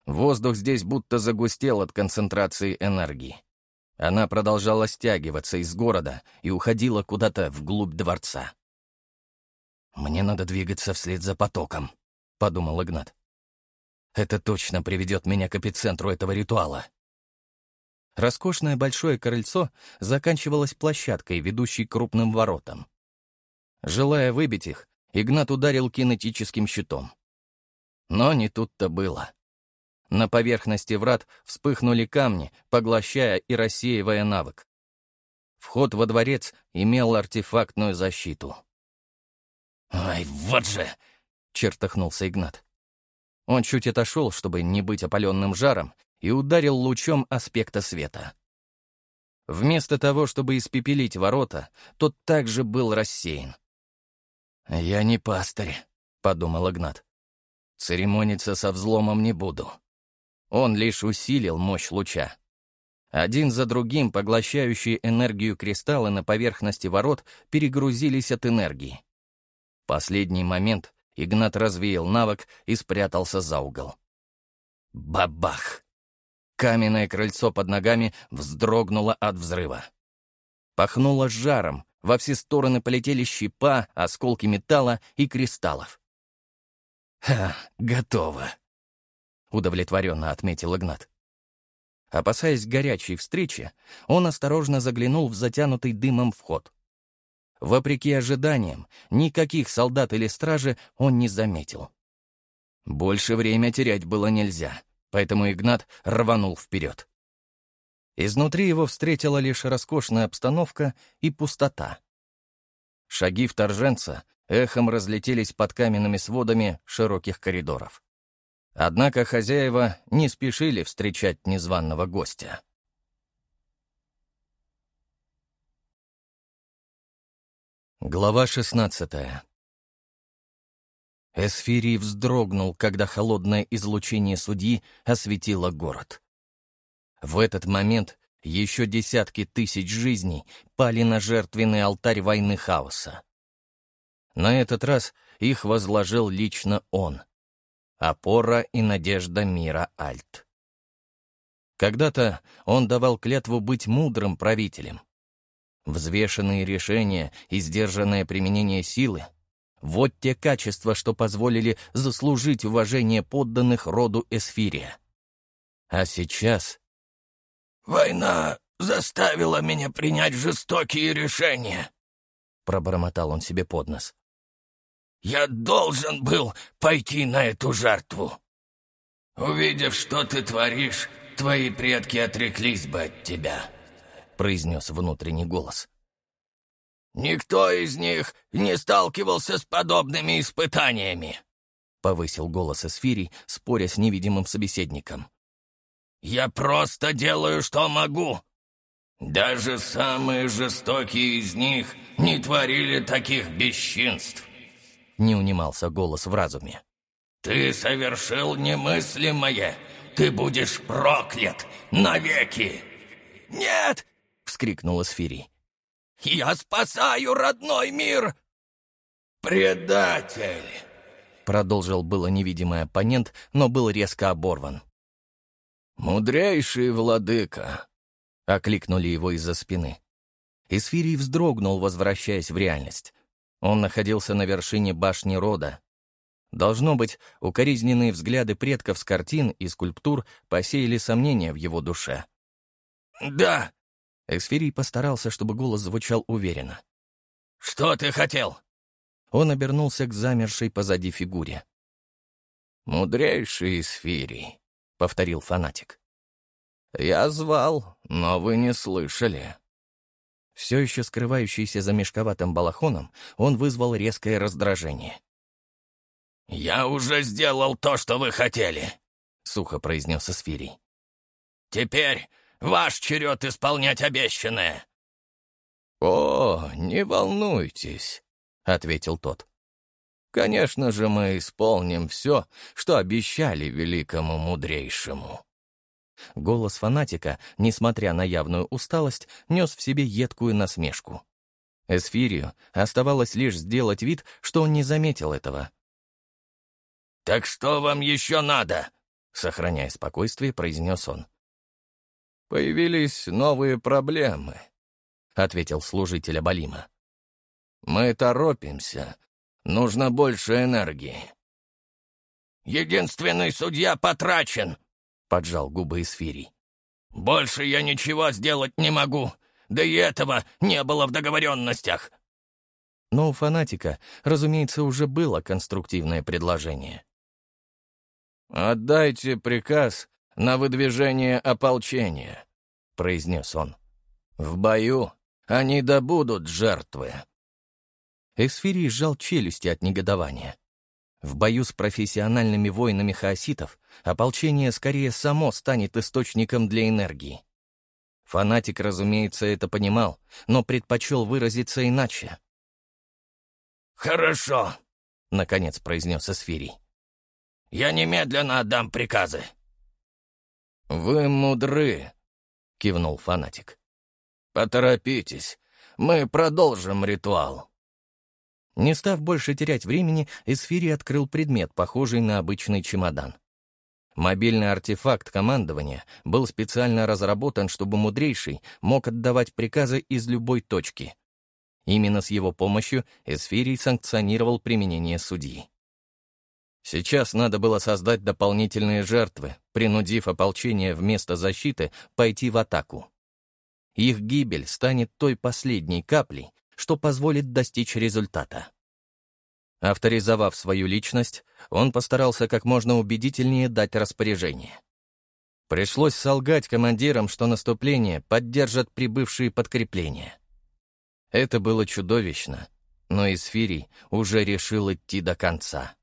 Воздух здесь будто загустел от концентрации энергии. Она продолжала стягиваться из города и уходила куда-то вглубь дворца. «Мне надо двигаться вслед за потоком», — подумал Игнат. «Это точно приведет меня к эпицентру этого ритуала». Роскошное большое крыльцо заканчивалось площадкой, ведущей к крупным воротам. Желая выбить их, Игнат ударил кинетическим щитом. Но не тут-то было. На поверхности врат вспыхнули камни, поглощая и рассеивая навык. Вход во дворец имел артефактную защиту. «Ай, вот же!» — чертыхнулся Игнат. Он чуть отошел, чтобы не быть опаленным жаром, и ударил лучом аспекта света. Вместо того, чтобы испепелить ворота, тот также был рассеян. «Я не пастырь», — подумал Игнат. «Церемониться со взломом не буду. Он лишь усилил мощь луча. Один за другим поглощающие энергию кристаллы на поверхности ворот перегрузились от энергии. Последний момент Игнат развеял навык и спрятался за угол. Бабах! Каменное крыльцо под ногами вздрогнуло от взрыва. Пахнуло жаром, во все стороны полетели щепа, осколки металла и кристаллов. «Ха, готово», — удовлетворенно отметил Игнат. Опасаясь горячей встречи, он осторожно заглянул в затянутый дымом вход. Вопреки ожиданиям, никаких солдат или стражи он не заметил. Больше время терять было нельзя, поэтому Игнат рванул вперед. Изнутри его встретила лишь роскошная обстановка и пустота. Шаги вторженца эхом разлетелись под каменными сводами широких коридоров. Однако хозяева не спешили встречать незваного гостя. Глава шестнадцатая. Эсфирий вздрогнул, когда холодное излучение судьи осветило город. В этот момент еще десятки тысяч жизней пали на жертвенный алтарь войны хаоса. На этот раз их возложил лично он. Опора и надежда мира Альт. Когда-то он давал клятву быть мудрым правителем. Взвешенные решения и сдержанное применение силы — вот те качества, что позволили заслужить уважение подданных роду Эсфирия. А сейчас... «Война заставила меня принять жестокие решения», — пробормотал он себе под нос. «Я должен был пойти на эту жертву. Увидев, что ты творишь, твои предки отреклись бы от тебя», — произнес внутренний голос. «Никто из них не сталкивался с подобными испытаниями», — повысил голос Эсфирий, споря с невидимым собеседником. «Я просто делаю, что могу. Даже самые жестокие из них не творили таких бесчинств», — не унимался голос в разуме. «Ты совершил немыслимое. Ты будешь проклят навеки!» «Нет!» — вскрикнула Сфири. «Я спасаю родной мир!» «Предатель!» — продолжил было невидимый оппонент, но был резко оборван. «Мудрейший владыка!» — окликнули его из-за спины. Исфирий вздрогнул, возвращаясь в реальность. Он находился на вершине башни рода, Должно быть, укоризненные взгляды предков с картин и скульптур посеяли сомнения в его душе. «Да!» Эксферий постарался, чтобы голос звучал уверенно. «Что ты хотел?» Он обернулся к замершей позади фигуре. «Мудрейший Эсфирий», — повторил фанатик. «Я звал, но вы не слышали». Все еще скрывающийся за мешковатым балахоном, он вызвал резкое раздражение. «Я уже сделал то, что вы хотели», — сухо произнес Эсфирий. «Теперь ваш черед исполнять обещанное». «О, не волнуйтесь», — ответил тот. «Конечно же мы исполним все, что обещали великому мудрейшему». Голос фанатика, несмотря на явную усталость, нес в себе едкую насмешку. Эсфирию оставалось лишь сделать вид, что он не заметил этого, «Так что вам еще надо?» — сохраняя спокойствие, произнес он. «Появились новые проблемы», — ответил служитель Абалима. «Мы торопимся. Нужно больше энергии». «Единственный судья потрачен», — поджал губы Исфирий. «Больше я ничего сделать не могу, да и этого не было в договоренностях». Но у фанатика, разумеется, уже было конструктивное предложение. «Отдайте приказ на выдвижение ополчения», — произнес он. «В бою они добудут жертвы». Эсфирий сжал челюсти от негодования. В бою с профессиональными воинами хаоситов ополчение скорее само станет источником для энергии. Фанатик, разумеется, это понимал, но предпочел выразиться иначе. «Хорошо», — наконец произнес Эсфирий. Я немедленно отдам приказы». «Вы мудры», — кивнул фанатик. «Поторопитесь, мы продолжим ритуал». Не став больше терять времени, Эсфири открыл предмет, похожий на обычный чемодан. Мобильный артефакт командования был специально разработан, чтобы мудрейший мог отдавать приказы из любой точки. Именно с его помощью Эсфирий санкционировал применение судьи. Сейчас надо было создать дополнительные жертвы, принудив ополчение вместо защиты пойти в атаку. Их гибель станет той последней каплей, что позволит достичь результата. Авторизовав свою личность, он постарался как можно убедительнее дать распоряжение. Пришлось солгать командирам, что наступление поддержат прибывшие подкрепления. Это было чудовищно, но Исфирий уже решил идти до конца.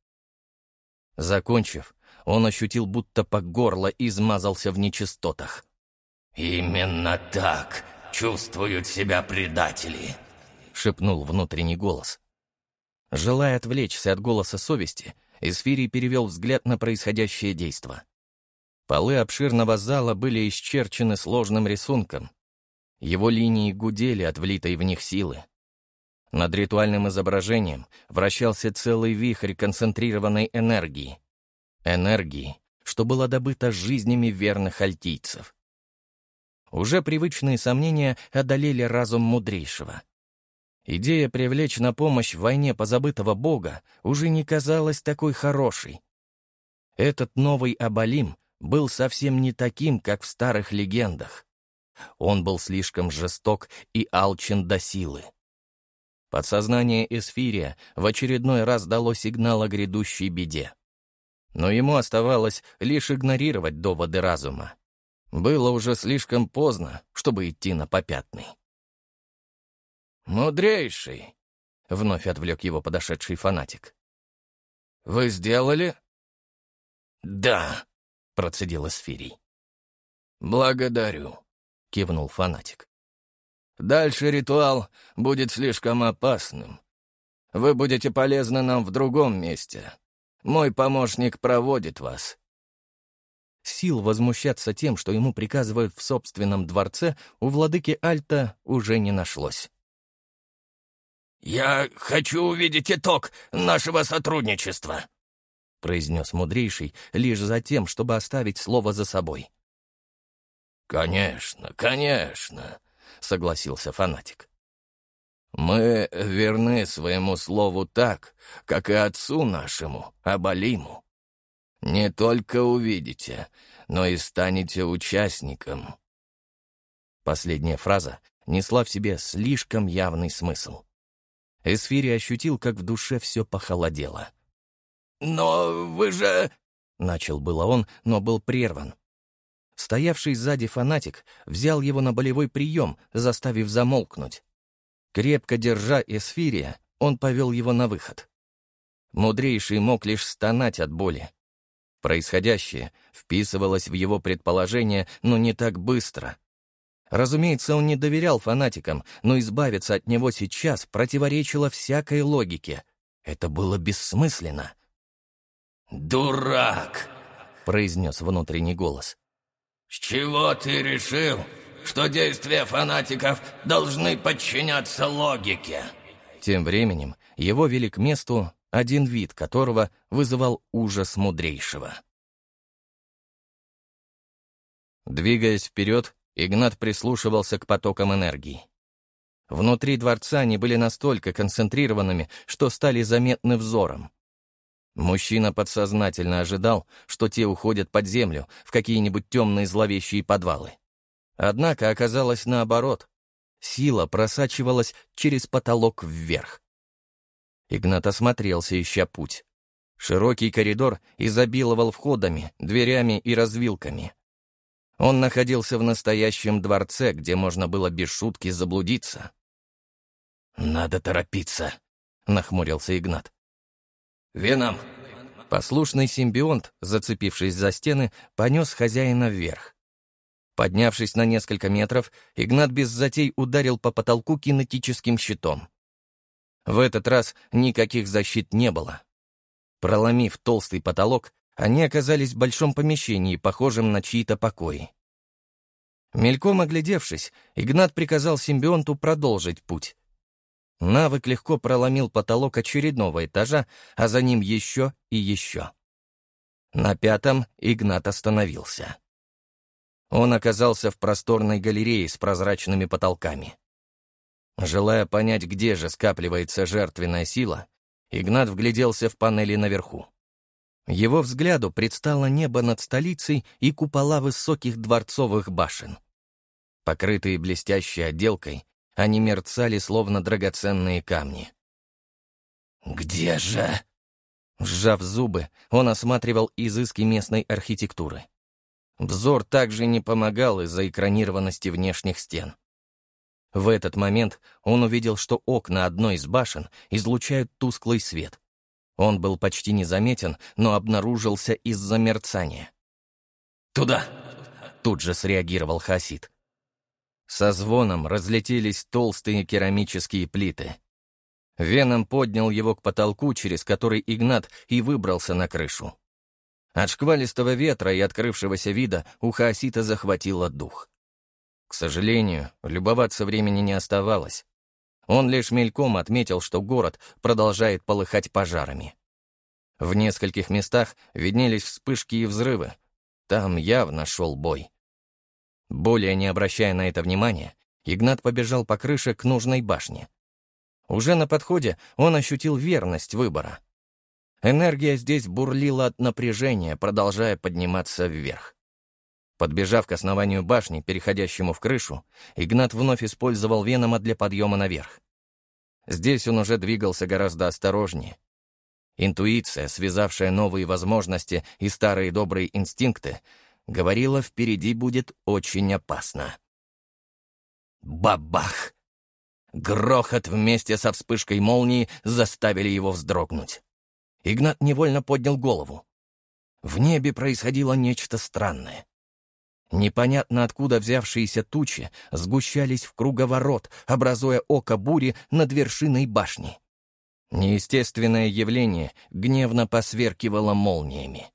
Закончив, он ощутил, будто по горло измазался в нечистотах. «Именно так чувствуют себя предатели», — шепнул внутренний голос. Желая отвлечься от голоса совести, Эсфирий перевел взгляд на происходящее действо. Полы обширного зала были исчерчены сложным рисунком. Его линии гудели от влитой в них силы. Над ритуальным изображением вращался целый вихрь концентрированной энергии. Энергии, что была добыта жизнями верных альтийцев. уже привычные сомнения одолели разум мудрейшего. Идея привлечь на помощь в войне позабытого бога уже не казалась такой хорошей. Этот новый Абалим был совсем не таким, как в старых легендах. Он был слишком жесток и алчен до силы. Подсознание Эсфирия в очередной раз дало сигнал о грядущей беде. Но ему оставалось лишь игнорировать доводы разума. Было уже слишком поздно, чтобы идти на попятный. «Мудрейший!» — вновь отвлек его подошедший фанатик. «Вы сделали?» «Да», — процедил Эсфирий. «Благодарю», — кивнул фанатик. «Дальше ритуал будет слишком опасным. Вы будете полезны нам в другом месте. Мой помощник проводит вас». Сил возмущаться тем, что ему приказывают в собственном дворце, у владыки Альта уже не нашлось. «Я хочу увидеть итог нашего сотрудничества», — произнес мудрейший лишь за тем, чтобы оставить слово за собой. «Конечно, конечно», — согласился фанатик. «Мы верны своему слову так, как и отцу нашему, Абалиму. Не только увидите, но и станете участником». Последняя фраза несла в себе слишком явный смысл. Эсфири ощутил, как в душе все похолодело. «Но вы же...» — начал было он, но был прерван. Стоявший сзади фанатик взял его на болевой прием, заставив замолкнуть. Крепко держа Эсфирия, он повел его на выход. Мудрейший мог лишь стонать от боли. Происходящее вписывалось в его предположение, но не так быстро — Разумеется, он не доверял фанатикам, но избавиться от него сейчас противоречило всякой логике. Это было бессмысленно. «Дурак!» — произнес внутренний голос. «С чего ты решил, что действия фанатиков должны подчиняться логике?» Тем временем его вели к месту, один вид которого вызывал ужас мудрейшего. Двигаясь вперед, Игнат прислушивался к потокам энергии. Внутри дворца они были настолько концентрированными, что стали заметны взором. Мужчина подсознательно ожидал, что те уходят под землю, в какие-нибудь темные зловещие подвалы. Однако оказалось наоборот. Сила просачивалась через потолок вверх. Игнат осмотрелся, ища путь. Широкий коридор изобиловал входами, дверями и развилками. Он находился в настоящем дворце, где можно было без шутки заблудиться. «Надо торопиться», — нахмурился Игнат. «Веном!» Послушный симбионт, зацепившись за стены, понес хозяина вверх. Поднявшись на несколько метров, Игнат без затей ударил по потолку кинетическим щитом. В этот раз никаких защит не было. Проломив толстый потолок, они оказались в большом помещении, похожем на чьи-то покои. Мельком оглядевшись, Игнат приказал симбионту продолжить путь. Навык легко проломил потолок очередного этажа, а за ним еще и еще. На пятом Игнат остановился. Он оказался в просторной галерее с прозрачными потолками. Желая понять, где же скапливается жертвенная сила, Игнат вгляделся в панели наверху. Его взгляду предстало небо над столицей и купола высоких дворцовых башен. Покрытые блестящей отделкой, они мерцали, словно драгоценные камни. «Где же?» Сжав зубы, он осматривал изыски местной архитектуры. Взор также не помогал из-за экранированности внешних стен. В этот момент он увидел, что окна одной из башен излучают тусклый свет. Он был почти незаметен, но обнаружился из-за мерцания. «Туда!» — тут же среагировал Хасид. Со звоном разлетелись толстые керамические плиты. Веном поднял его к потолку, через который Игнат и выбрался на крышу. От шквалистого ветра и открывшегося вида у Хаосита захватило дух. К сожалению, любоваться времени не оставалось. Он лишь мельком отметил, что город продолжает полыхать пожарами. В нескольких местах виднелись вспышки и взрывы. Там явно шел бой. Более не обращая на это внимания, Игнат побежал по крыше к нужной башне. Уже на подходе он ощутил верность выбора. Энергия здесь бурлила от напряжения, продолжая подниматься вверх. Подбежав к основанию башни, переходящему в крышу, Игнат вновь использовал Венома для подъема наверх. Здесь он уже двигался гораздо осторожнее. Интуиция, связавшая новые возможности и старые добрые инстинкты, говорила, впереди будет очень опасно. Бабах! Грохот вместе со вспышкой молнии заставили его вздрогнуть. Игнат невольно поднял голову. В небе происходило нечто странное. Непонятно откуда взявшиеся тучи сгущались в круговорот, образуя око бури над вершиной башни. Неестественное явление гневно посверкивало молниями.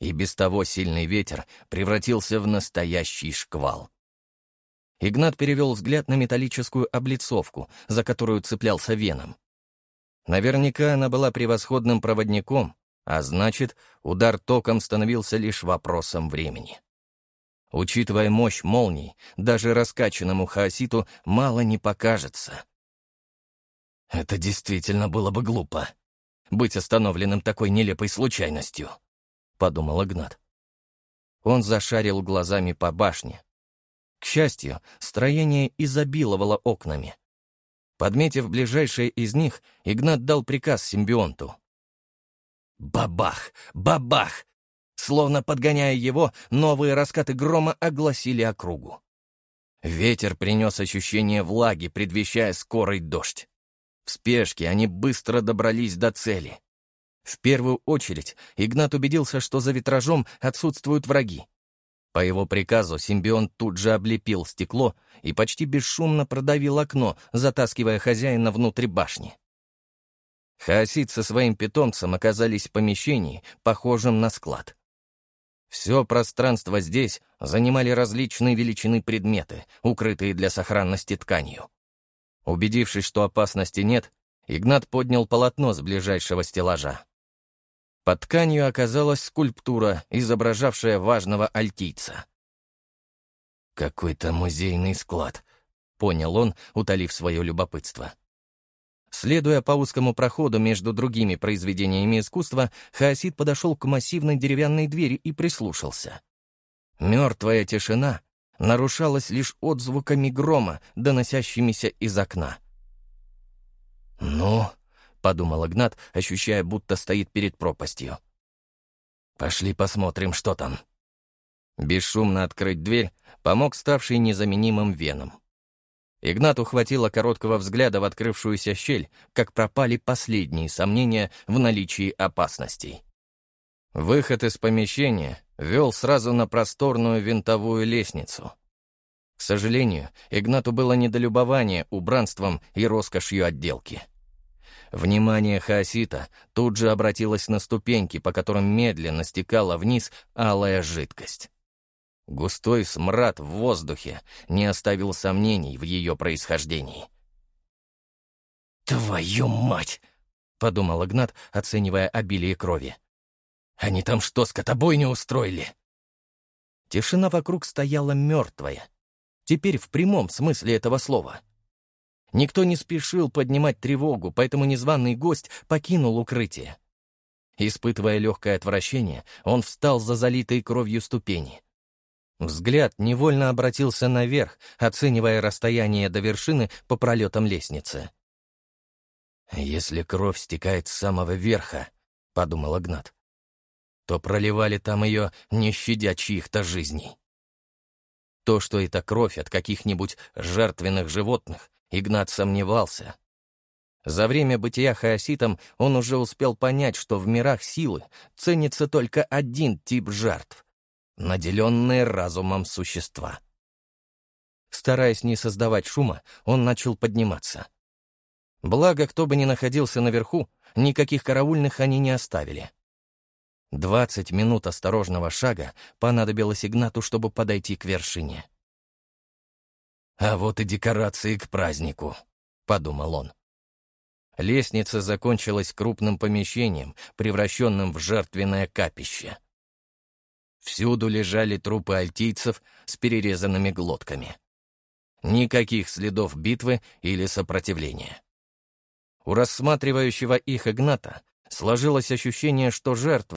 И без того сильный ветер превратился в настоящий шквал. Игнат перевел взгляд на металлическую облицовку, за которую цеплялся веном. Наверняка она была превосходным проводником, а значит, удар током становился лишь вопросом времени. Учитывая мощь молний, даже раскачанному хаоситу мало не покажется. Это действительно было бы глупо. Быть остановленным такой нелепой случайностью, — подумал Игнат. Он зашарил глазами по башне. К счастью, строение изобиловало окнами. Подметив ближайшее из них, Игнат дал приказ симбионту. Бабах! Бабах! Словно подгоняя его, новые раскаты грома огласили округу. Ветер принес ощущение влаги, предвещая скорый дождь. В спешке они быстро добрались до цели. В первую очередь Игнат убедился, что за витражом отсутствуют враги. По его приказу симбион тут же облепил стекло и почти бесшумно продавил окно, затаскивая хозяина внутрь башни. Хаосит со своим питомцем оказались в помещении, похожем на склад. Все пространство здесь занимали различные величины предметы, укрытые для сохранности тканью. Убедившись, что опасности нет, Игнат поднял полотно с ближайшего стеллажа. Под тканью оказалась скульптура, изображавшая важного альтийца. «Какой-то музейный склад», — понял он, утолив свое любопытство. Следуя по узкому проходу между другими произведениями искусства, Хаосид подошел к массивной деревянной двери и прислушался. Мертвая тишина нарушалась лишь отзвуками грома, доносящимися из окна. «Ну», — подумал Игнат, ощущая, будто стоит перед пропастью. «Пошли посмотрим, что там». Бесшумно открыть дверь помог ставший незаменимым веном. Игнату хватило короткого взгляда в открывшуюся щель, как пропали последние сомнения в наличии опасностей. Выход из помещения вел сразу на просторную винтовую лестницу. К сожалению, Игнату было недолюбование убранством и роскошью отделки. Внимание Хаосита тут же обратилось на ступеньки, по которым медленно стекала вниз алая жидкость. Густой смрад в воздухе не оставил сомнений в ее происхождении. «Твою мать!» — подумал Игнат, оценивая обилие крови. «Они там что, скотобойню устроили?» Тишина вокруг стояла мертвая. Теперь в прямом смысле этого слова. Никто не спешил поднимать тревогу, поэтому незваный гость покинул укрытие. Испытывая легкое отвращение, он встал за залитой кровью ступени. Взгляд невольно обратился наверх, оценивая расстояние до вершины по пролетам лестницы. «Если кровь стекает с самого верха», — подумал Игнат, то проливали там ее, не щадя чьих-то жизней. То, что это кровь от каких-нибудь жертвенных животных, Игнат сомневался. За время бытия хаоситом он уже успел понять, что в мирах силы ценится только один тип жертв наделенные разумом существа. Стараясь не создавать шума, он начал подниматься. Благо, кто бы ни находился наверху, никаких караульных они не оставили. Двадцать минут осторожного шага понадобилось Игнату, чтобы подойти к вершине. «А вот и декорации к празднику», — подумал он. Лестница закончилась крупным помещением, превращенным в жертвенное капище. Всюду лежали трупы альтийцев с перерезанными глотками. Никаких следов битвы или сопротивления. У рассматривающего их Игната сложилось ощущение, что жертвы